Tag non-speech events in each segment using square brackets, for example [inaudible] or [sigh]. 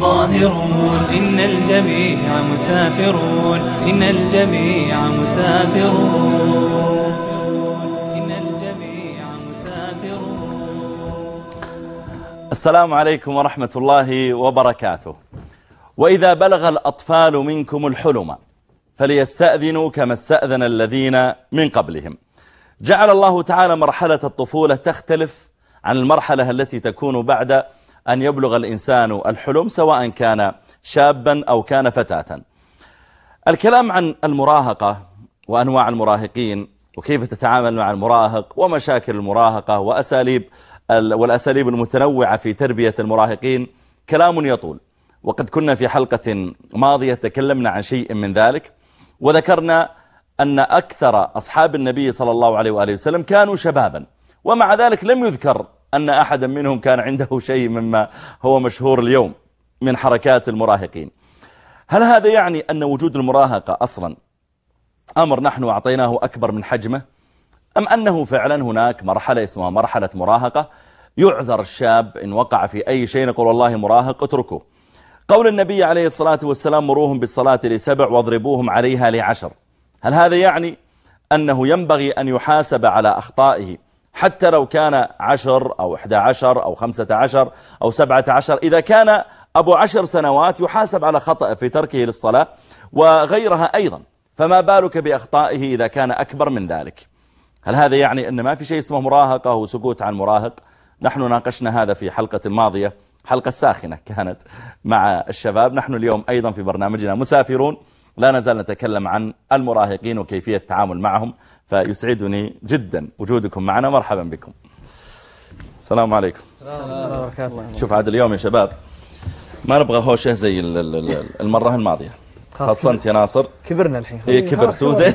ظاهرون إن الجميع مسافرون. إن الجميع مسافرون. الجميع مسافرون. السلام عليكم ورحمة الله وبركاته. وإذا بلغ الأطفال منكم الحلم فليستأذنوا كما استأذن الذين من قبلهم. جعل الله تعالى مرحلة الطفولة تختلف عن المرحلة التي تكون بعد أن يبلغ الإنسان الحلم سواء كان شابا أو كان فتاة. الكلام عن المراهقة وأنواع المراهقين وكيف تتعامل مع المراهق ومشاكل المراهقة وأساليب والأساليب المتنوعة في تربية المراهقين كلام يطول. وقد كنا في حلقة ماضية تكلمنا عن شيء من ذلك وذكرنا أن أكثر أصحاب النبي صلى الله عليه وآله وسلم كانوا شبابا ومع ذلك لم يذكر أن أحدا منهم كان عنده شيء مما هو مشهور اليوم من حركات المراهقين. هل هذا يعني أن وجود المراهقة أصلا أمر نحن أعطيناه أكبر من حجمه؟ أم أنه فعلا هناك مرحلة اسمها مرحلة مراهقة؟ يعذر الشاب إن وقع في أي شيء نقول والله مراهق اتركه. قول النبي عليه الصلاة والسلام مروهم بالصلاة لسبع واضربوهم عليها لعشر. هل هذا يعني أنه ينبغي أن يحاسب على أخطائه حتى لو كان عشر أو إحدى عشر أو خمسة عشر أو سبعة عشر إذا كان أبو عشر سنوات يحاسب على خطأ في تركه للصلاة وغيرها أيضا. فما بالك بأخطائه إذا كان أكبر من ذلك؟ هل هذا يعني أن ما في شيء اسمه مراهقة وسكوت عن مراهق؟ نحن ناقشنا هذا في حلقة ماضية حلقة ساخنة كانت مع الشباب. نحن اليوم أيضا في برنامجنا مسافرون. لا نزال نتكلم عن المراهقين وكيفية التعامل معهم فيسعدني جدا وجودكم معنا. مرحبا بكم. السلام عليكم. شوف عاد اليوم يا شباب ما نبغى هوشة زي المرة الماضية. خاصة. أنت يا ناصر. كبرنا الحين. إيه كبرتوا زين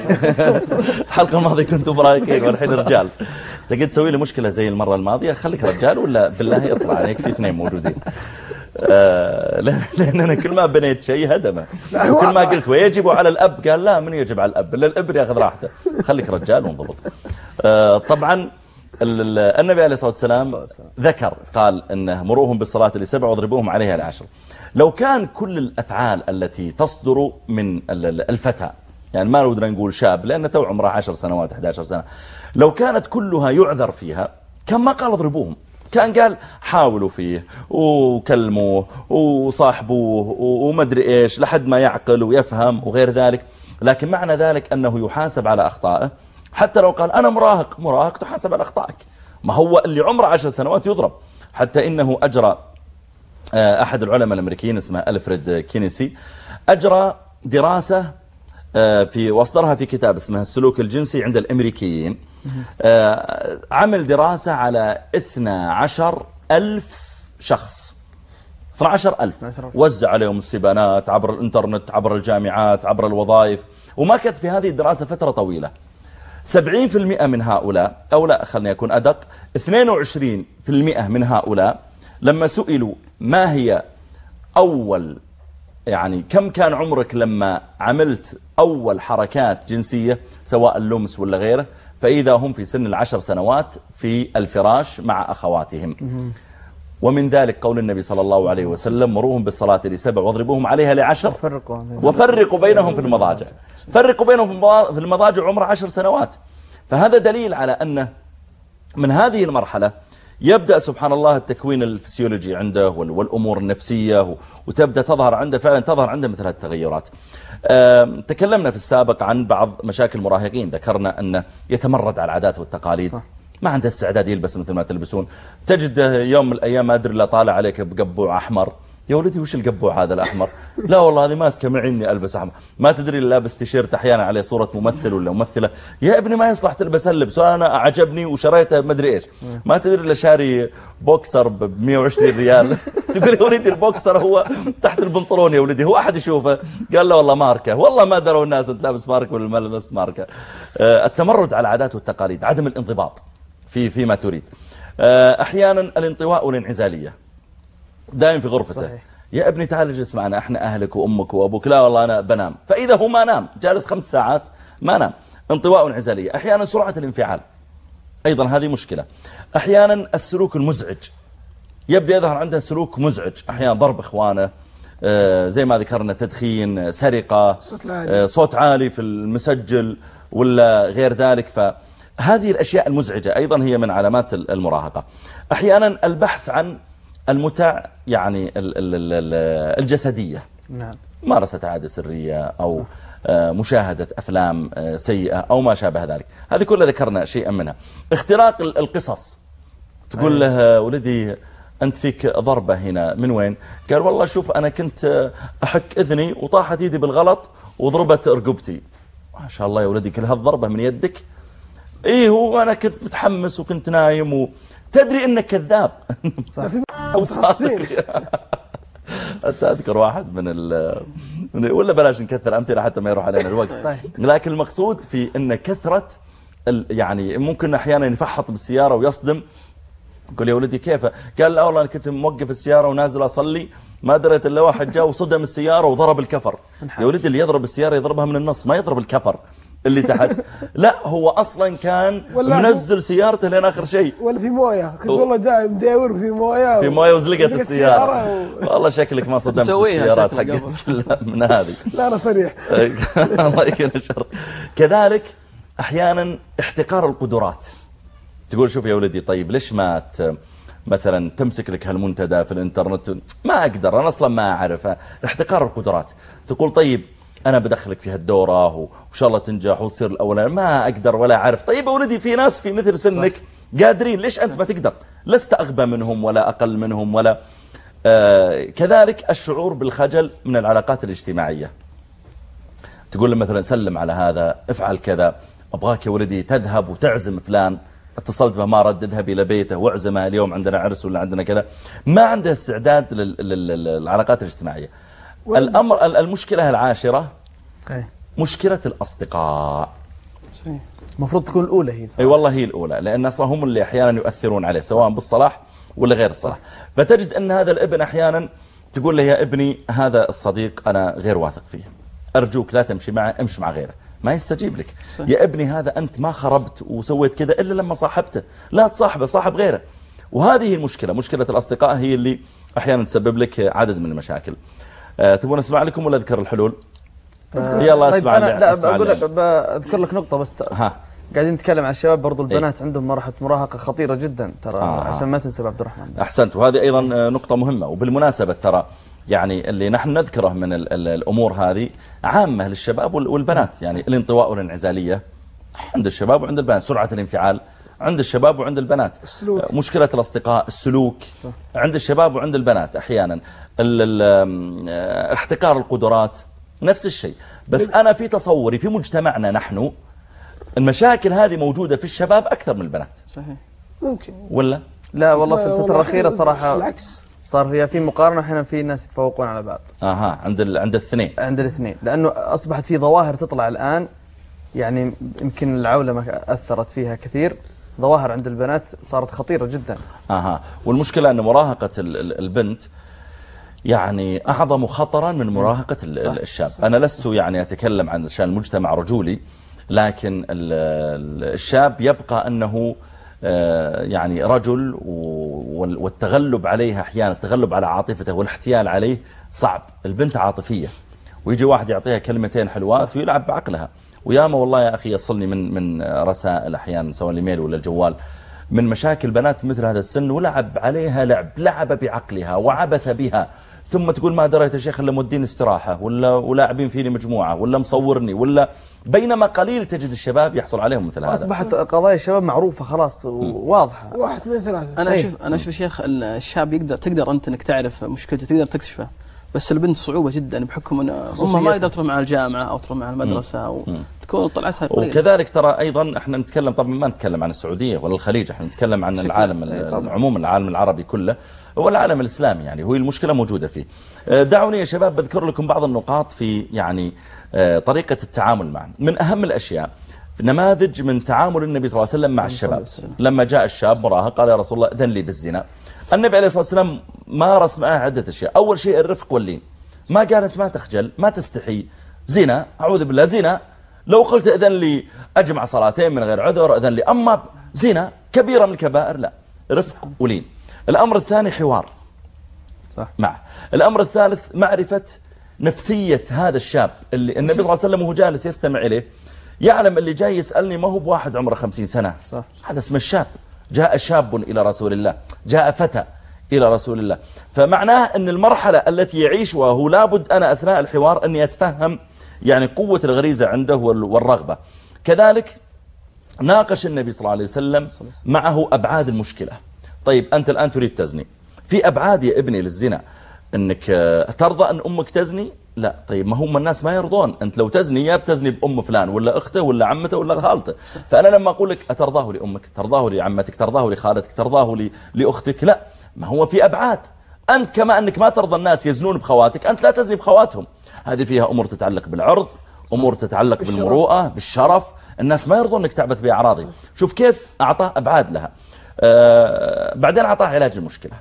الحلقة الماضية كنتوا مراهقين والحين رجال. تقدر تسوي لي مشكلة زي المرة الماضية؟ خليك رجال ولا بالله يطلع عليك في اثنين موجودين. آه لأن أنا كل ما بنيت شيء هدمه. وكل ما قلت ويجب على الأب قال لا من يجب على الأب؟ إلا الأب ياخذ راحته. خليك رجال وانضبط. آه طبعا النبي عليه الصلاة والسلام ذكر قال إنه مروهم بالصلاة لسبع واضربوهم عليها لعشر. لو كان كل الأفعال التي تصدر من الفتى يعني ما ودنا نقول شاب لأنه تو عمره 10 سنوات 11 سنة لو كانت كلها يعذر فيها كان ما قال اضربوهم. كان قال حاولوا فيه وكلموه وصاحبوه ومدري إيش لحد ما يعقل ويفهم وغير ذلك. لكن معنى ذلك أنه يحاسب على أخطائه. حتى لو قال أنا مراهق مراهق تحاسب على أخطائك. ما هو اللي عمره عشر سنوات يضرب. حتى إنه أجرى أحد العلماء الأمريكيين اسمه ألفريد كينيسي أجرى دراسة في وأصدرها في كتاب اسمه السلوك الجنسي عند الأمريكيين. عمل دراسة على 12 ألف شخص. 12 ألف. وزع عليهم السبانات عبر الإنترنت عبر الجامعات عبر الوظائف. ومكث في هذه الدراسة فترة طويلة. 70% من هؤلاء أو لا خلني أكون أدق 22% من هؤلاء لما سئلوا ما هي أول يعني كم كان عمرك لما عملت أول حركات جنسية سواء اللمس ولا غيره فإذا هم في سن العشر سنوات في الفراش مع أخواتهم. ومن ذلك قول النبي صلى الله عليه وسلم مروهم بالصلاة لسبع واضربوهم عليها لعشر. وفرقوا. بينهم في المضاجع. فرقوا بينهم في المضاجع عمر عشر سنوات. فهذا دليل على أنه من هذه المرحلة يبدأ سبحان الله التكوين الفسيولوجي عنده والأمور النفسية وتبدأ تظهر عنده فعلا تظهر عنده مثل التغيرات تكلمنا في السابق عن بعض مشاكل المراهقين. ذكرنا أنه يتمرد على العادات والتقاليد. صح. ما عنده استعداد يلبس مثل ما تلبسون. تجد يوم من الأيام ما أدري لا طالع عليك بقبوع أحمر. يا ولدي وش القبوع هذا الأحمر؟ لا والله هذه ماسكة معي إني ألبس أحمر. ما تدري لابس تيشيرت أحيانا عليه صورة ممثل ولا ممثلة. يا ابني ما يصلح تلبس اللبس وأنا أعجبني وشريته ما أدري إيش. ما تدري إلا شاري بوكسر ب 120 ريال. [laughs] تقول يا ولدي البوكسر هو تحت البنطلون يا ولدي. هو أحد يشوفه؟ قال له والله ماركة والله ما دروا الناس أنت لابس ماركة ولا ما لابس ماركة التمرد على العادات والتقاليد عدم الانضباط في فيما تريد. أحيانا الانطواء والانعزالية. دائم في غرفته. صحيح. يا ابني تعال اجلس معنا إحنا اهلك وامك وابوك. لا والله أنا بنام. فإذا هو ما نام جالس خمس ساعات ما نام. انطواء انعزالية. أحيانا سرعة الانفعال. أيضا هذه مشكلة. أحيانا السلوك المزعج. يبدأ يظهر عنده سلوك مزعج. أحيانا ضرب إخوانه آه، زي ما ذكرنا تدخين سرقة صوت عالي. آه، صوت عالي في المسجل ولا غير ذلك. فهذه الأشياء المزعجة أيضا هي من علامات ال- المراهقة. أحيانا البحث عن المتع يعني ال- ال- ال- ال- الجسدية. نعم. ممارسة عادة سرية أو آه، مشاهدة أفلام آه، سيئة أو ما شابه ذلك. هذه كلها ذكرنا شيئا منها. اختراق ال- القصص. تقول له ولدي أنت فيك ضربة هنا. من وين؟ قال والله شوف أنا كنت آه، أحك إذني وطاحت يدي بالغلط وضربت رقبتي. ما شاء الله يا ولدي كل هالضربة من يدك. إيه هو أنا كنت متحمس وكنت نايم و... تدري إنك كذاب. متخصصين [laughs] [laughs] حتى أذكر واحد من ال من ولا بلاش نكثر أمثلة حتى ما يروح علينا الوقت. [laughs] لكن المقصود في أن كثرة ال- يعني ممكن أحيانا يفحط بالسيارة ويصدم. يقول يا ولدي كيف؟ قال لا والله أنا كنت موقف السيارة ونازل أصلي. ما دريت إلا واحد جاء وصدم السيارة وضرب الكفر. يا ولدي اللي يضرب السيارة يضربها من النص ما يضرب الكفر. اللي تحت. لا هو أصلا كان منزل سيارته لين آخر شيء. ولا في موية. كنت والله جاي مداور في موية في موية وزلقت زلقت السيارة. و... والله شكلك ما صدمت السيارات شكلك حقت كلها [laughs] من هذه. لا أنا صريح. [laughs] الله يكون شر كذلك أحيانا احتقار القدرات. تقول شوف يا ولدي طيب ليش ما ت... مثلا تمسك لك هالمنتدى في الإنترنت؟ ما أقدر أنا أصلا ما أعرف. احتقار القدرات. تقول طيب أنا بدخلك في هالدورة وإن شاء الله تنجح وتصير الأول. ما أقدر ولا أعرف. طيب يا ولدي في ناس في مثل سنك قادرين. ليش أنت ما تقدر؟ لست أغبى منهم ولا أقل منهم ولا آه كذلك الشعور بالخجل من العلاقات الاجتماعية. تقول له مثلا سلم على هذا افعل كذا. أبغاك يا ولدي تذهب وتعزم فلان. اتصلت به ما رد اذهب إلى بيته واعزمه. اليوم عندنا عرس ولا عندنا كذا. ما عنده استعداد لل- لل- للعلاقات الاجتماعية. الامر ال- المشكلة العاشرة أي. مشكلة الأصدقاء. المفروض تكون الأولى هي صح؟ أي والله هي الأولى لأن أصلا هم اللي أحيانا يؤثرون عليه سواء بالصلاح ولا غير الصلاح. فتجد أن هذا الابن أحيانا تقول له يا ابني هذا الصديق أنا غير واثق فيه. أرجوك لا تمشي معه امشي مع غيره. ما يستجيب لك. صح. يا ابني هذا أنت ما خربت وسويت كذا إلا لما صاحبته. لا تصاحبه صاحب غيره. وهذه هي المشكلة. مشكلة الأصدقاء هي اللي أحيانا تسبب لك عدد من المشاكل. تبون أسمع لكم ولا أذكر الحلول؟ يلا طيب أسمع اللي- لا أسمع بقول لك بذكر لك نقطة بس. ها. قاعدين نتكلم عن الشباب برضو البنات عندهم مرحلة مراهقة خطيرة جدا ترى آه. عشان ما تنسى عبد الرحمن. أحسنت. وهذه أيضا آه، نقطة مهمة وبالمناسبة ترى يعني اللي نحن نذكره من ال ال الأمور هذه عامة للشباب وال- والبنات يعني الانطواء والانعزالية عند الشباب وعند البنات سرعة الانفعال عند الشباب وعند البنات. السلوك. آه، مشكلة الأصدقاء السلوك. صح. عند الشباب وعند البنات أحيانا. ال- ال- آه، احتكار القدرات نفس الشيء. بس أنا في تصوري في مجتمعنا نحن المشاكل هذه موجودة في الشباب أكثر من البنات. صحيح. ممكن. ولا؟ لا والله في الفترة الأخيرة صراحة بالعكس. صار فيها في مقارنة وأحيانا في ناس يتفوقون على بعض. أها عند ال... عند الاثنين. عند الاثنين. لأنه أصبحت في ظواهر تطلع الآن يعني يمكن العولمة أثرت فيها كثير. ظواهر عند البنات صارت خطيرة جدا. آها. والمشكلة أن مراهقة ال- ال- البنت يعني أعظم خطرا من ال- الشاب. أنا لست يعني أتكلم عن شأن المجتمع رجولي لكن ال- ال- الشاب يبقى أنه آه، يعني رجل والتغلب عليه أحيانا التغلب على عاطفته والاحتيال عليه صعب. البنت عاطفية. ويجي واحد يعطيها كلمتين حلوات ويلعب بعقلها. وياما والله يا أخي يصلني من من رسائل أحيانا سواء الايميل ولا الجوال من مشاكل بنات مثل هذا السن ولعب عليها لعب لعب بعقلها وعبث بها. ثم تقول ما دريت يا شيخ إلا مودين استراحة ولا ولاعبين فيني مجموعة ولا مصورني ولا بينما قليل تجد الشباب يحصل عليهم مثل هذا. أصبحت قضايا الشباب معروفة خلاص وواضحة. واحد اثنين ثلاثة. أنا أي. أشوف أنا أشوف شيخ ال- الشاب يقدر تقدر أنت إنك تعرف مشكلته تقدر تكشفه بس البنت صعوبة جدا بحكم ان امها. ما يقدر تروح مع الجامعة أو تروح مع المدرسة أو تكون طلعتها قليله وكذلك ترى أيضا إحنا نتكلم طبعا ما نتكلم عن السعودية ولا الخليج إحنا نتكلم عن العالم. عموما العالم العربي كله والعالم الإسلامي يعني هو المشكلة موجودة فيه. آه، دعوني يا شباب بذكر لكم بعض النقاط في يعني آه، طريقة التعامل معه من أهم الأشياء نماذج من تعامل النبي صلى الله عليه وسلم مع الشباب. لما جاء الشاب مراهق قال يا رسول الله إذن لي بالزنا. النبي عليه الصلاة والسلام مارس معه عدة أشياء. أول شيء الرفق واللين. ما قال انت ما تخجل ما تستحي. زنا أعوذ بالله زنا. لو قلت إذن لي أجمع صلاتين من غير عذر إذن لي. أما زنا كبيرة من الكبائر لا. رفق ولين. الأمر الثاني حوار. صح. معه الأمر الثالث معرفة نفسية هذا الشاب اللي النبي صلى الله عليه وسلم وهو جالس يستمع إليه يعلم اللي جاي يسألني ما هو بواحد عمره خمسين سنة. صح. هذا اسمه الشاب. جاء شاب إلى رسول الله. جاء فتى إلى رسول الله. فمعناه أن المرحلة التي يعيشها هو لابد أنا أثناء الحوار أني أتفهم يعني قوة الغريزة عنده وال- والرغبة. كذلك ناقش النبي صلى الله عليه وسلم معه أبعاد المشكلة. طيب أنت الآن تريد تزني. في أبعاد يا ابني للزنا. أنك آه، ترضى أن أمك تزني؟ لا. طيب ما هم الناس ما يرضون. أنت لو تزني يا بتزني بأم فلان ولا أخته ولا عمته ولا خالته. فأنا لما أقول لك أترضاه لأمك ترضاه لعمتك ترضاه لخالتك ترضاه لأختك؟ لا. ما هو في أبعاد. أنت كما أنك ما ترضى الناس يزنون بخواتك أنت لا تزني بخواتهم. هذه فيها أمور تتعلق بالعرض أمور تتعلق بالشرف. بالمروءة بالشرف. الناس ما يرضون أنك تعبث بأعراضهم شوف كيف أعطاه أبعاد لها. آه بعدين أعطاه علاج المشكلة.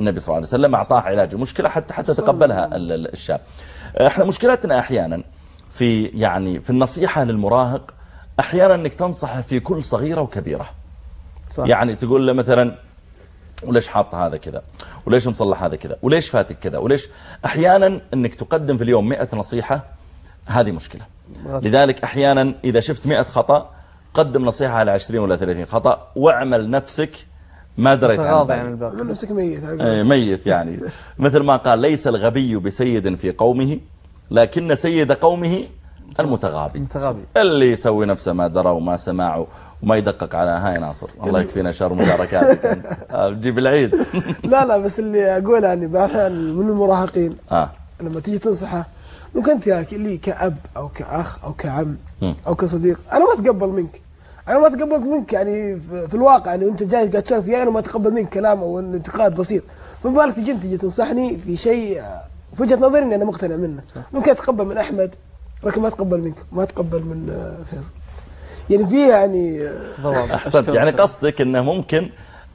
النبي صلى الله عليه وسلم أعطاه علاج المشكلة حتى حتى تقبلها ال- ال- الشاب. آه، إحنا مشكلتنا أحيانا في يعني في النصيحة للمراهق أحيانا أنك تنصحه في كل صغيرة وكبيرة. صح. يعني تقول له مثلا وليش حاط هذا كذا؟ وليش مصلح هذا كذا؟ وليش فاتك كذا؟ وليش أحيانا أنك تقدم في اليوم مئة نصيحة هذه مشكلة. غلط. لذلك أحيانا إذا شفت مئة خطأ قدم نصيحة على 20 ولا 30 خطأ واعمل نفسك ما دريت عن الباقي. نفسك ميت إيه، ميت يعني. مثل ما قال ليس الغبي بسيد في قومه لكن سيد قومه المتغابي. متغابي اللي يسوي نفسه ما درى وما سمع وما يدقق على هاي ناصر. الله يكفينا شر مشاركاتك أنت. آه، بتجيب العيد. [laughs] لا لا بس اللي أقوله يعني بعض من المراهقين. آه. لما تيجي تنصحه ممكن انت يا ك- لي كأب أو كأخ أو كعم. أو كصديق أنا ما أتقبل منك. أنا ما اتقبل منك يعني في الواقع يعني انت جاي قاعد تشارك فيها أنا ما أتقبل منك كلام أو انتقاد بسيط. فما بالك تجي انت تجي تنصحني في شيء آه، في وجهة نظري إني أنا مقتنع منه. ممكن أتقبل من أحمد لكن ما أتقبل منك. ما أتقبل من آه، فيصل. يعني في يعني آه، ضوابط. أحسنت. يعني قصدك أنه ممكن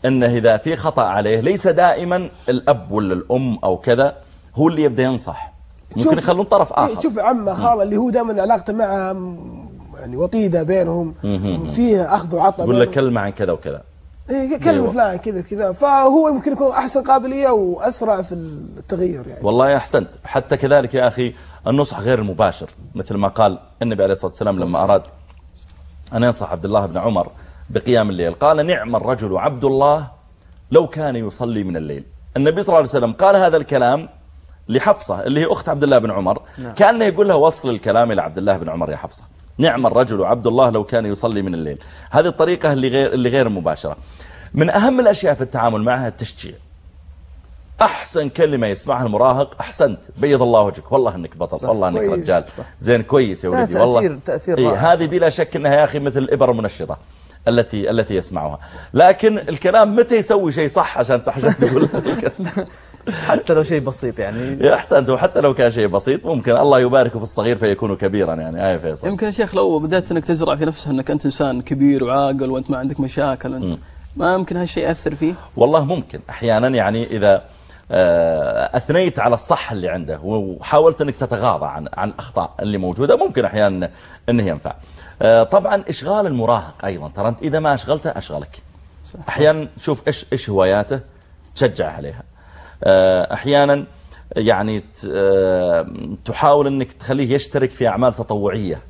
أنه إذا في خطأ عليه ليس دائما الأب ولا الأم أو كذا هو اللي يبدأ ينصح. ممكن يخلون طرف آخر. شوف عمه خالة اللي هو دائما علاقته معها يعني وطيدة بينهم. فيها أخذ وعطاء يقول لك. كلمة عن كذا وكذا. إيه كلمة أيوة. فلان كذا كذا فهو يمكن يكون أحسن قابلية وأسرع في التغير يعني. والله أحسنت. حتى كذلك يا أخي النصح غير المباشر مثل ما قال النبي عليه الصلاة والسلام لما أراد أن ينصح عبد الله بن عمر بقيام الليل. قال نعم الرجل عبد الله لو كان يصلي من الليل. النبي صلى الله عليه وسلم قال هذا الكلام لحفصة اللي هي أخت عبد الله بن عمر. كأنه يقول لها وصل الكلام إلى عبد الله بن عمر يا حفصة. نعم الرجل عبد الله لو كان يصلي من الليل. هذه الطريقة اللي غير, اللي غير مباشرة. من أهم الأشياء في التعامل معها التشجيع. أحسن كلمة يسمعها المراهق أحسنت. بيض الله وجهك. والله إنك بطل. صح. والله إنك كويس. رجال. زين كويس يا ولدي والله. تأثير- تأثير إيه رائع. هذه بلا شك إنها يا أخي مثل الابر المنشطه التي التي يسمعها. لكن الكلام متى يسوي شيء صح عشان عشان تقول [laughs] حتى لو شيء بسيط يعني. أحسنت. وحتى لو كان شيء بسيط ممكن الله يبارك في الصغير فيكون كبيرا يعني. اي فيصل. يمكن يا شيخ لو بدأت إنك تزرع في نفسه إنك أنت إنسان كبير وعاقل وأنت ما عندك مشاكل أنت ما يمكن هالشيء يأثر فيه؟ والله ممكن. أحيانا يعني إذا أثنيت على الصح اللي عنده وحاولت إنك تتغاضى عن عن الأخطاء اللي موجودة. ممكن أحيانا انه ينفع. آه، طبعا إشغال المراهق أيضا. ترى أنت إذا ما أشغلته أشغلك. أحيانا شوف إيش إيش هواياته تشجع عليها. آه، أحيانا يعني آه، تحاول إنك تخليه يشترك في أعمال تطوعية.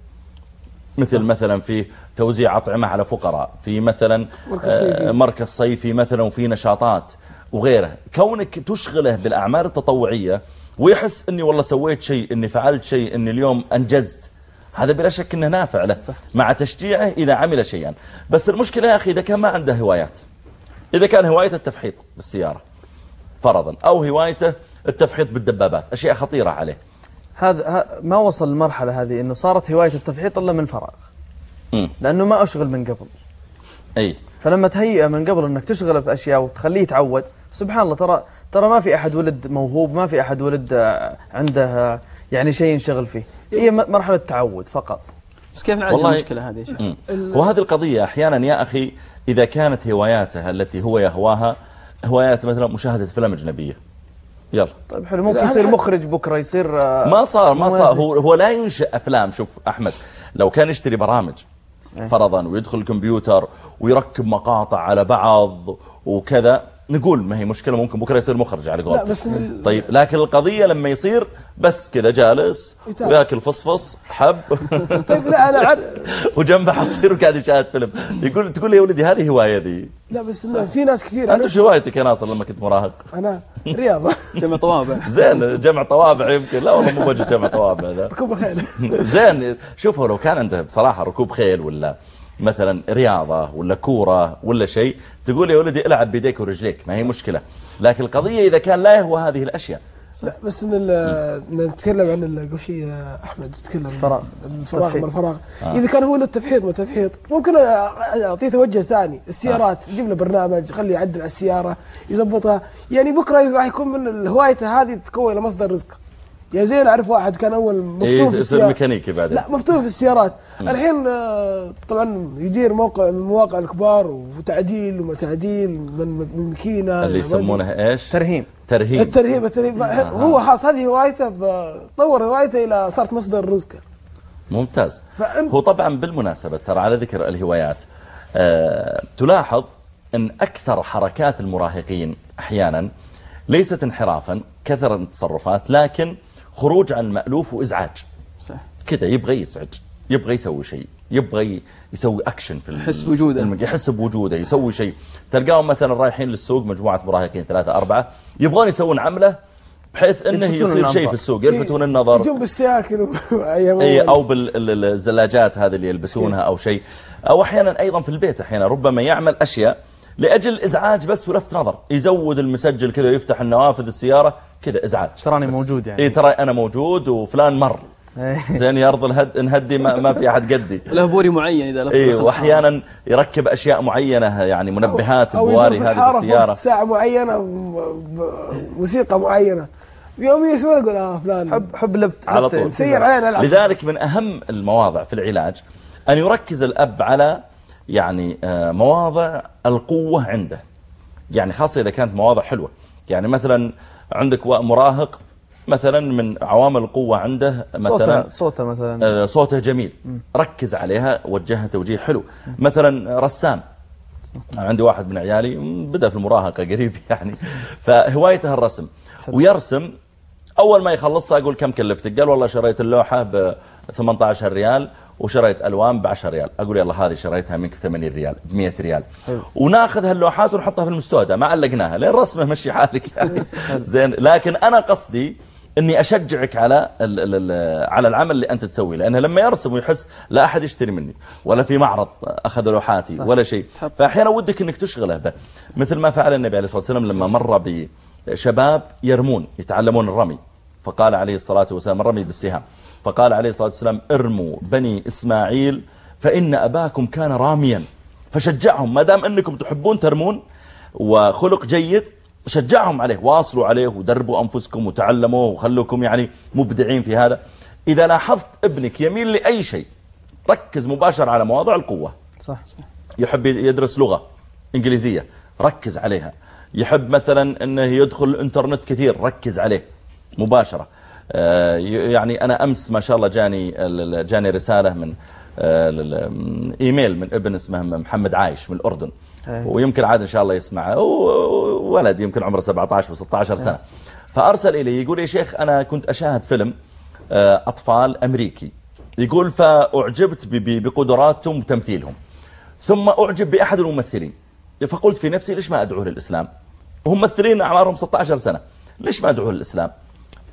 مثل مثلا في توزيع أطعمة على فقراء في مثلا. آه، مركز صيفي مثلا وفي نشاطات. وغيره. كونك تشغله بالأعمال التطوعية ويحس أني والله سويت شيء أني فعلت شيء أني اليوم أنجزت هذا بلا شك أنه نافع له. مع تشجيعه إذا عمل شيئا. بس المشكلة يا أخي إذا كان ما عنده هوايات. إذا كان هوايته التفحيط بالسيارة فرضا أو هوايته التفحيط بالدبابات. أشياء خطيرة عليه. هذا ما وصل للمرحله هذه إنه صارت هواية التفحيط إلا من فراغ. مم. لأنه ما أشغل من قبل. أي. فلما تهيئه من قبل إنك تشغله بأشياء وتخليه يتعود سبحان الله ترى ترى ما في أحد ولد موهوب ما في أحد ولد آه، عنده آه، يعني شيء ينشغل فيه. هي مرحلة تعود فقط. بس كيف نعالج المشكلة هذه يا. وهذه القضية أحيانا يا أخي إذا كانت هواياته التي هو يهواها هوايات مثلا مشاهدة فيلم أجنبية. يلا. طيب حلو ممكن يصير مخرج بكرة يصير آه، ما صار ما صار. هو, هو لا ينشئ أفلام شوف أحمد لو كان يشتري برامج فرضا ويدخل الكمبيوتر ويركب مقاطع على بعض وكذا. نقول ما هي مشكلة ممكن بكرة يصير مخرج على قولتك. طيب لكن القضية لما يصير بس كذا جالس. وياكل فصفص حب. [laughs] طيب لا أنا عارف [laughs] وجنبه حصير وقاعد يشاهد فيلم. يقول تقول لي يا ولدي هذه هواية ذي لا بس في ناس كثير. أنت أنا, وش هوايتك يا ناصر لما كنت مراهق؟ أنا رياضة. [laughs] جمع طوابع. زين جمع طوابع يمكن. لا والله مو وجه جمع طوابع ذا. ركوب الخيل زين شوفوا لو كان عنده بصراحة ركوب خيل ولا مثلا رياضة ولا كورة ولا شيء تقول يا ولدي العب بيديك ورجليك ما هي مشكلة. لكن القضية إذا كان لا يهوى هذه الأشياء. لا بس نتكلم عن ال- قبل شيء يا أحمد تتكلم الفراغ. الفراغ. ما الفراغ. آه. إذا كان هو له التفحيط ما تفحيط ممكن أعطيه توجه ثاني. السيارات جيب له برنامج خليه يعدل على السيارة يظبطها يعني بكرة راح يكون من هوايته هذه تتكون له مصدر رزق. يا زين أعرف واحد كان أول مفتون في إيه، يصير السيارة ميكانيكي بعدين. لا مفتون في السيارات. الحين آه، طبعا يدير موقع من المواقع الكبار وتعديل وما تعديل من من ماكينة اللي يسمونه إيش؟ ترهيم ترهيب. الترهيب الترهيب. هو خاص هذه هوايته فطور هوايته إلى صارت مصدر رزق. ممتاز. هو طبعا بالمناسبة ترى على ذكر الهوايات أه تلاحظ أن أكثر حركات المراهقين أحيانا ليست انحرافا كثر التصرفات لكن خروج عن المألوف وإزعاج. كذا يبغى يزعج يبغى يسوي شيء يبغى يسوي اكشن في يحس بوجوده. يحس بوجوده يسوي شيء. تلقاهم مثلا رايحين للسوق مجموعة مراهقين ثلاثة أربعة يبغون يسوون عملة بحيث إنه يصير شيء. في السوق يلفتون النظر. يجون بالسياكل [laughs] أول. أو بالزلاجات هذه اللي يلبسونها أو شيء. أو أحيانا أيضا في البيت أحيانا ربما يعمل أشياء لأجل إزعاج بس ولفت نظر يزود المسجل كذا ويفتح النوافذ السيارة كذا إزعاج تراني. موجود يعني. اي ترى أنا موجود وفلان مر. [laughs] زين يا ارض الهد نهدي ما, ما في أحد قدي [laughs] له بوري معين إذا لف اي وأحيانا يركب أشياء معينة يعني منبهات أو بواري يجون في هذه بالسيارة ساعة معينة م- ب- موسيقى معينة يوم يسمع يقول آه فلان حب حب لفت على طول. سير علينا لذلك من أهم المواضع في العلاج أن يركز الأب على يعني آه، مواضع القوة عنده. يعني خاصة إذا كانت مواضع حلوة. يعني مثلا عندك مراهق مثلا من عوامل القوة عنده مثلا صوته صوته مثلا. آه، صوته جميل. ركز عليها وجهها توجيه حلو. مثلا رسام. أنا عندي واحد من عيالي بدأ في المراهقة قريب [laughs] يعني. فهوايته الرسم. ويرسم. أول ما يخلصها أقول كم كلفتك؟ قال والله شريت اللوحة ب 18 ريال. وشريت ألوان ب 10 ريال. أقول يلا هذه شريتها منك ب 80 ريال ب 100 ريال وناخذ هاللوحات ونحطها في المستودع. ما علقناها. لين رسمه مشي حالك. [laughs] يعني زين. لكن أنا قصدي إني أشجعك على ال ال ال على العمل اللي أنت تسويه لأنه لما يرسم ويحس لا أحد يشتري مني ولا في معرض أخذ لوحاتي صح. ولا شيء. فأحيانا ودك إنك تشغله به. مثل ما فعل النبي عليه الصلاة والسلام لما مر بشباب يرمون يتعلمون الرمي. فقال عليه الصلاة والسلام الرمي بالسهام. فقال عليه الصلاة والسلام ارموا بني إسماعيل فإن أباكم كان راميا. فشجعهم ما دام أنكم تحبون ترمون وخلق جيد شجعهم عليه واصلوا عليه ودربوا أنفسكم وتعلموا وخلوكم يعني مبدعين في هذا. إذا لاحظت ابنك يميل لأي شيء ركز مباشر على مواضع القوة. صح صح. يحب يدرس لغة إنجليزية ركز عليها. يحب مثلا أنه يدخل الإنترنت كثير ركز عليه مباشرة. يعني أنا أمس ما شاء الله جاني جاني رسالة من آه، إيميل من ابن اسمه محمد عايش من الأردن. أي. ويمكن عاد إن شاء الله يسمعه ولد يمكن عمره 17 و 16 سنة. فأرسل إلي يقول يا شيخ أنا كنت أشاهد فيلم آه، أطفال أمريكي. يقول فأعجبت بقدراتهم وتمثيلهم. ثم أعجب بأحد الممثلين. فقلت في نفسي ليش ما أدعوه للإسلام؟ وهم ممثلين أعمارهم 16 سنة. ليش ما أدعوه للإسلام؟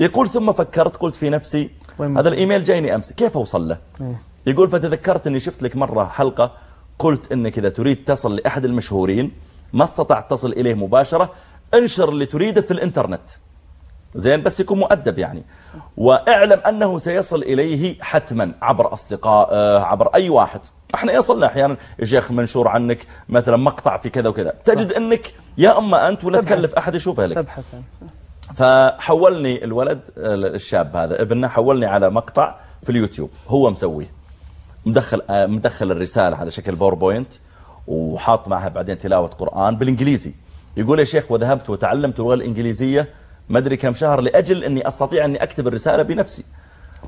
يقول ثم فكرت قلت في نفسي هذا الإيميل جايني أمس كيف أوصل له؟ إيه. يقول فتذكرت أني شفت لك مرة حلقة قلت أنك إذا تريد تصل لأحد المشهورين ما استطعت تصل إليه مباشرة انشر اللي تريده في الإنترنت. زين بس يكون مؤدب يعني. وأعلم أنه سيصل إليه حتما عبر أصدقائه عبر أي واحد. إحنا يصلنا أحيانا يا شيخ منشور عنك مثلا مقطع في كذا وكذا. تجد إنك يا أما أنت ولا. تكلف أحد يشوفه لك. تبحث. فحولني الولد الشاب هذا ابننا حولني على مقطع في اليوتيوب هو مسويه. مدخل آه، مدخل الرسالة على شكل باوربوينت وحاط معها بعدين تلاوة قرآن بالإنجليزي. يقول يا شيخ وذهبت وتعلمت اللغة الإنجليزية ما أدري كم شهر لأجل أني أستطيع أني أكتب الرسالة بنفسي.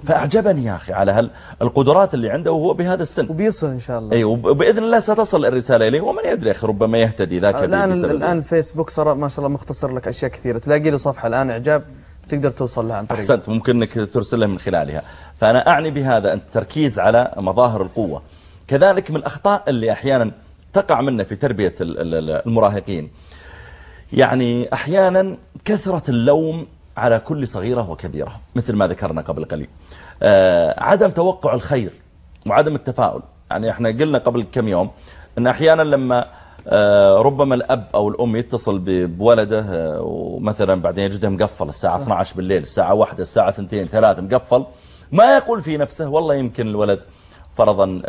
فأعجبني يا أخي على هال القدرات اللي عنده وهو بهذا السن. وبيصل إن شاء الله. أي وبإذن الله ستصل الرسالة إليه ومن يدري أخي ربما يهتدي ذاك الآن بسبب الآن فيسبوك صار ما شاء الله مختصر لك أشياء كثيرة. تلاقي له صفحة الآن إعجاب تقدر توصل لها عن طريق. أحسنت ممكن أنك ترسله من خلالها. فأنا أعني بهذا التركيز على مظاهر القوة. كذلك من الأخطاء اللي أحيانا تقع منا في تربية ال- ال- ال- المراهقين. يعني أحيانا كثرة اللوم على كل صغيرة وكبيرة مثل ما ذكرنا قبل قليل. آه عدم توقع الخير وعدم التفاؤل. يعني إحنا قلنا قبل كم يوم إن أحيانا لما آه ربما الأب أو الأم يتصل بولده آه ومثلا بعدين يجده مقفل الساعة 12 بالليل الساعة 1 الساعة 2 3 مقفل ما يقول في نفسه والله يمكن الولد فرضا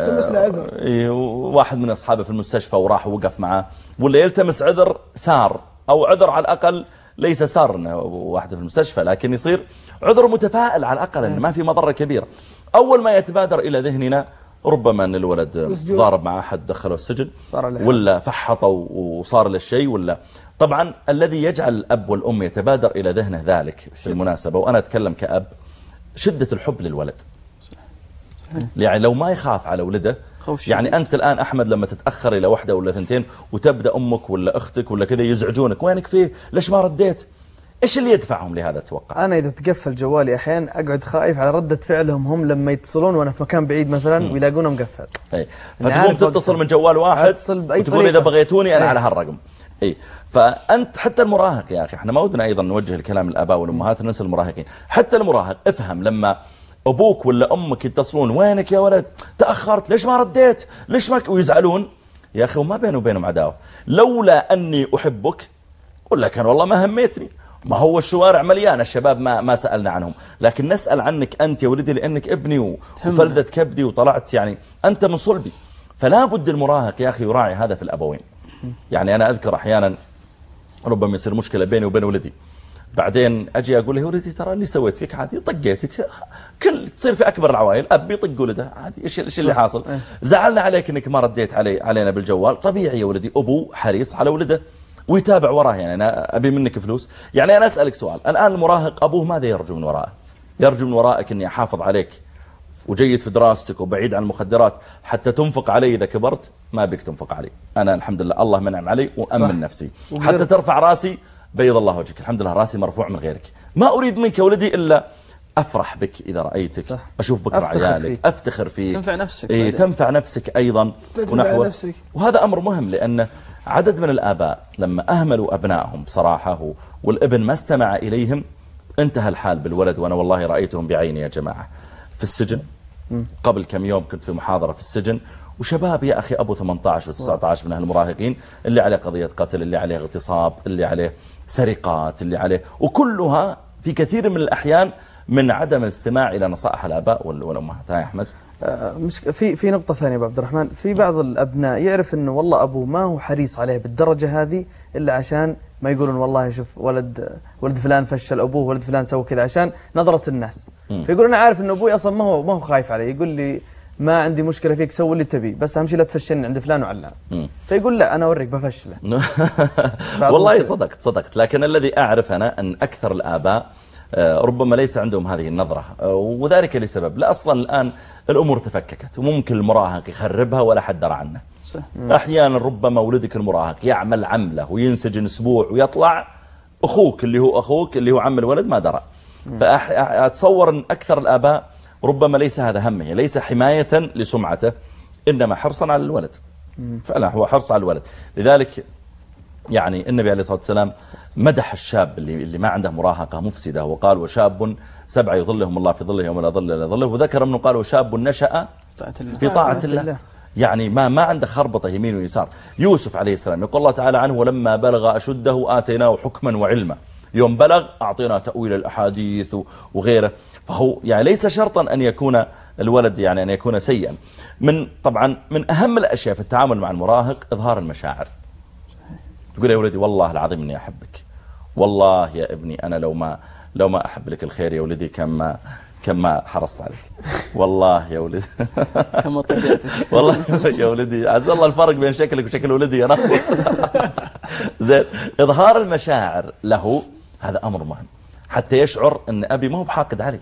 واحد من أصحابه في المستشفى وراح ووقف معاه ولا يلتمس عذر سار أو عذر على الأقل ليس سار انه واحد في المستشفى لكن يصير عذر متفائل على الأقل انه ما في مضرة كبيرة. أول ما يتبادر إلى ذهننا ربما أن الولد. ضارب مع أحد دخله السجن صار ولا فحطه وصار له الشيء ولا. طبعا الذي يجعل الأب والأم يتبادر إلى ذهنه ذلك في المناسبة وأنا أتكلم كأب شدة الحب للولد. يعني لو ما يخاف على ولده. يعني أنت الآن أحمد لما تتأخر إلى واحدة ولا ثنتين وتبدأ أمك ولا أختك ولا كذا يزعجونك وينك فيه؟ ليش ما رديت؟ إيش اللي يدفعهم لهذا تتوقع أنا إذا تقفل جوالي أحيانا أقعد خايف على ردة فعلهم هم لما يتصلون وأنا في مكان بعيد مثلا ويلاقونه مقفل. أنا فتقوم تتصل. من جوال واحد وتقول. إذا بغيتوني أنا أي. على هالرقم. أي. فأنت حتى المراهق يا أخي إحنا ما ودنا أيضا نوجه الكلام للآباء والأمهات ننسى المراهقين. حتى المراهق افهم لما أبوك ولا أمك يتصلون وينك يا ولد؟ تأخرت ليش ما رديت؟ ليش ما ويزعلون. يا أخي وما بينه وبينهم عداوة. لولا أني أحبك ولا كان والله ما هميتني. ما هو الشوارع مليانة الشباب ما ما سألنا عنهم. لكن نسأل عنك أنت يا ولدي لأنك ابني. وفلذت كبدي وطلعت يعني أنت من صلبي. فلا بد المراهق يا أخي يراعي هذا في الأبوين. يعني أنا أذكر أحيانا ربما يصير مشكلة بيني وبين ولدي. بعدين أجي أقول له ولدي ترى اللي سويت فيك عادي طقيتك. كل تصير في أكبر العوائل أب يطق ولده عادي إيش إيش اللي حاصل؟ زعلنا عليك إنك ما رديت علي علينا بالجوال. طبيعي يا ولدي أبو حريص على ولده. ويتابع وراه يعني أنا أبي منك فلوس. يعني أنا أسألك سؤال الآن المراهق أبوه ماذا يرجو من ورائه يرجو من ورائك أني أحافظ عليك وجيد في دراستك وبعيد عن المخدرات حتى تنفق علي إذا كبرت؟ ما بك تنفق علي. أنا الحمد لله الله منعم علي وأمن صح. نفسي. حتى ترفع رأسي بيض الله وجهك. الحمد لله راسي مرفوع من غيرك. ما أريد منك يا ولدي إلا أفرح بك إذا رأيتك. صح. أشوف بكرة أفتخر عيالك. فيك. أفتخر فيك. تنفع نفسك إيه. تنفع نفسك أيضا. تنفع ونحوه نفسك. وهذا أمر مهم لأن عدد من الآباء لما أهملوا أبنائهم بصراحة هو- والابن ما استمع إليهم انتهى الحال بالولد. وأنا والله رأيتهم بعيني يا جماعة. في السجن. قبل كم يوم كنت في محاضرة في السجن. وشباب يا أخي أبو 18 و19 من هالمراهقين اللي عليه قضية قتل اللي عليه اغتصاب اللي عليه سرقات اللي عليه. وكلها في كثير من الأحيان من عدم الاستماع إلى نصائح الآباء وال- والأمهات. ها يا أحمد. آه، مش في في نقطة ثانية أبو عبد الرحمن. في بعض الأبناء يعرف إنه والله أبوه ما هو حريص عليه بالدرجة هذه إلا عشان ما يقولون والله شوف ولد ولد فلان فشل أبوه ولد فلان سوى كذا عشان نظرة الناس. فيقول أنا عارف إنه أبوي أصلا ما هو ما هو خايف علي يقول لي ما عندي مشكلة فيك سوي اللي تبي بس أهم شيء لا تفشلني عند فلان وعلان. فيقول لا أنا أوريك بفشله [laughs] والله صدقت صدقت. لكن الذي أعرف أنا أن أكثر الآباء آه، ربما ليس عندهم هذه النظرة. آه، وذلك لسبب. لا أصلا الآن الأمور تفككت. وممكن المراهق يخربها ولا حد درى عنه. صح. أحيانا ربما ولدك المراهق يعمل عمله وينسجن أسبوع ويطلع أخوك اللي هو أخوك اللي هو عم الولد ما درى. فأتصور أن أكثر الآباء ربما ليس هذا همه ليس حماية لسمعته إنما حرصا على الولد. فعلا هو حرص على الولد. لذلك يعني النبي عليه الصلاة والسلام مدح الشاب اللي, اللي ما عنده مراهقة مفسدة وقال وشاب سبع يظلهم الله في ظله يوم لا ظل إلا ظله. وذكر أنه قال وشاب نشأ في طاعة الله. يعني ما ما عنده خربطة يمين ويسار. يوسف عليه السلام يقول الله تعالى عنه ولما بلغ أشده آتيناه حكما وعلما. يوم بلغ أعطينا تأويل الأحاديث وغيره. فهو يعني ليس شرطا أن يكون الولد يعني أن يكون سيئا. من طبعا من أهم الأشياء في التعامل مع المراهق إظهار المشاعر. تقول يا ولدي والله العظيم إني أحبك. والله يا ابني أنا لو ما لو ما أحب لك الخير يا ولدي كما كما حرصت عليك. والله يا ولدي [laughs] كما طبيعتك. والله يا ولدي عز الله الفرق بين شكلك وشكل ولدي يا ناصر [laughs] زين إظهار المشاعر له هذا أمر مهم. حتى يشعر إن أبي ما هو بحاقد علي.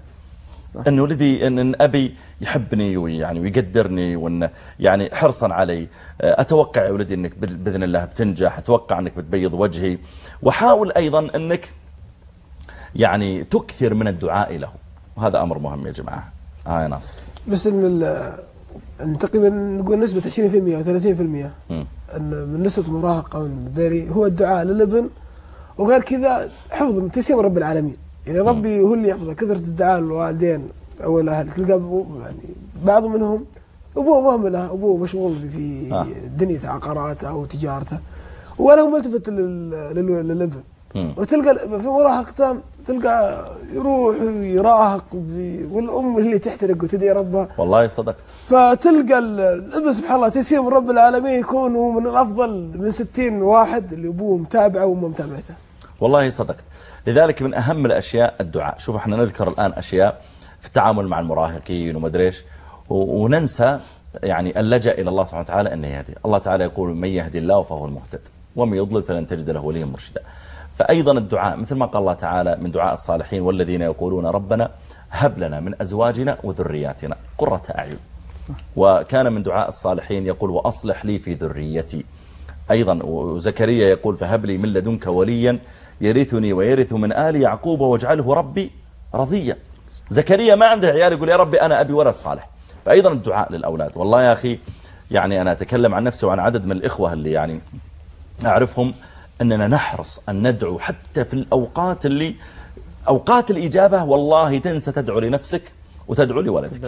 صح. إن ولدي ان, إن أبي يحبني ويعني ويقدرني وإن يعني حرصا علي. آه، أتوقع يا ولدي إنك بال- بإذن الله بتنجح. أتوقع إنك بتبيض وجهي. وحاول أيضا إنك يعني تكثر من الدعاء له. وهذا أمر مهم يا جماعة. آه يا ناصر. بس إن تقريبا نقول نسبة 20% أو 30% مم. إن من نسبة المراهقه من ذري هو الدعاء للابن وغير كذا حفظ تيسير رب العالمين يعني ربي هو اللي يحفظه كثرة الدعاء للوالدين أو الاهل تلقى يعني بعض منهم أبوه مهمله أبوه مشغول في- آه. دنيا عقاراته أو تجارته ولا هو ملتفت لل- لل- للابن. وتلقى في مراهقته تلقى يروح يراهق بي- والأم اللي تحترق وتدعي ربها والله صدقت فتلقى ال- الابن سبحان الله تيسير من رب العالمين يكون هو من الأفضل من 60 واحد اللي أبوه متابعه وأمه متابعته. والله صدقت. لذلك من أهم الأشياء الدعاء. شوف إحنا نذكر الآن أشياء في التعامل مع المراهقين ومدري إيش و- وننسى يعني اللجأ إلى الله سبحانه وتعالى أن يهدي. الله تعالى يقول من يهدي الله فهو المهتد ومن يضلل فلن تجد له وليا مرشدا. فأيضا الدعاء مثل ما قال الله تعالى من دعاء الصالحين والذين يقولون ربنا هب لنا من أزواجنا وذرياتنا قرة أعين. وكان من دعاء الصالحين يقول وأصلح لي في ذريتي. أيضا وزكريا يقول فهب لي من لدنك وليا يرثني ويرث من آل يعقوب واجعله ربي رضيا. زكريا ما عنده عيال يقول يا ربي أنا أبي ولد صالح. فأيضا الدعاء للأولاد. والله يا أخي يعني أنا أتكلم عن نفسي وعن عدد من الإخوة اللي يعني أعرفهم أننا نحرص أن ندعو حتى في الأوقات اللي أوقات الإجابة والله تنسى تدعو لنفسك. وتدعو لولدك.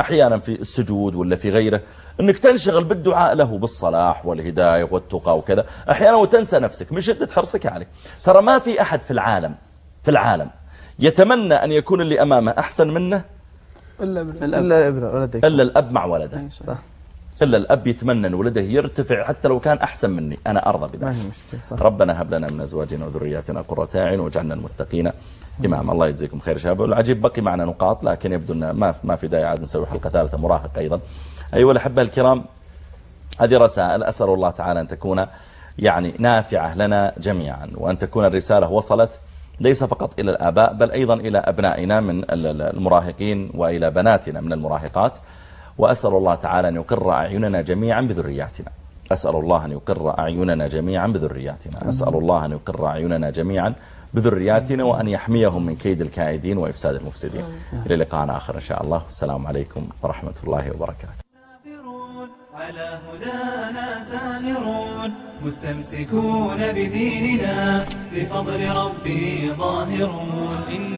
أحيانا في السجود ولا في غيره إنك تنشغل بالدعاء له بالصلاح والهداية والتقى وكذا. أحيانا وتنسى نفسك من شدة حرصك عليه. ترى ما في أحد في العالم في العالم يتمنى أن يكون اللي أمامه أحسن منه؟ إلا من الأب. إلا ابن ولدك. إلا الأب مع ولده. أي صح. إلا الأب يتمنى ان ولده يرتفع حتى لو كان أحسن مني. أنا أرضى ما بذلك ربنا هب لنا من أزواجنا وذرياتنا قرة اعين واجعلنا المتقين. إمام الله يجزيكم خير شباب. والعجيب بقي معنا نقاط لكن يبدو إن ما ما في داعي عاد نسوي حلقة ثالثة مراهق أيضا. أيها الأحبة الكرام هذه رسائل أسأل الله تعالى أن تكون يعني نافعة لنا جميعا وأن تكون الرسالة وصلت ليس فقط إلى الآباء بل أيضا إلى أبنائنا من ال- ال- المراهقين وإلى بناتنا من المراهقات. وأسأل الله تعالى أن يقر أعيننا جميعا بذرياتنا. أسأل الله أن يقر أعيننا جميعا بذرياتنا. أسأل الله أن يقر أعيننا جميعا بذرياتنا وأن يحميهم من كيد الكائدين وإفساد المفسدين. إلى لقاء آخر إن شاء الله. والسلام عليكم ورحمة الله وبركاته. على هدانا سائرون مستمسكون بديننا بفضل ربي ظاهرون. إن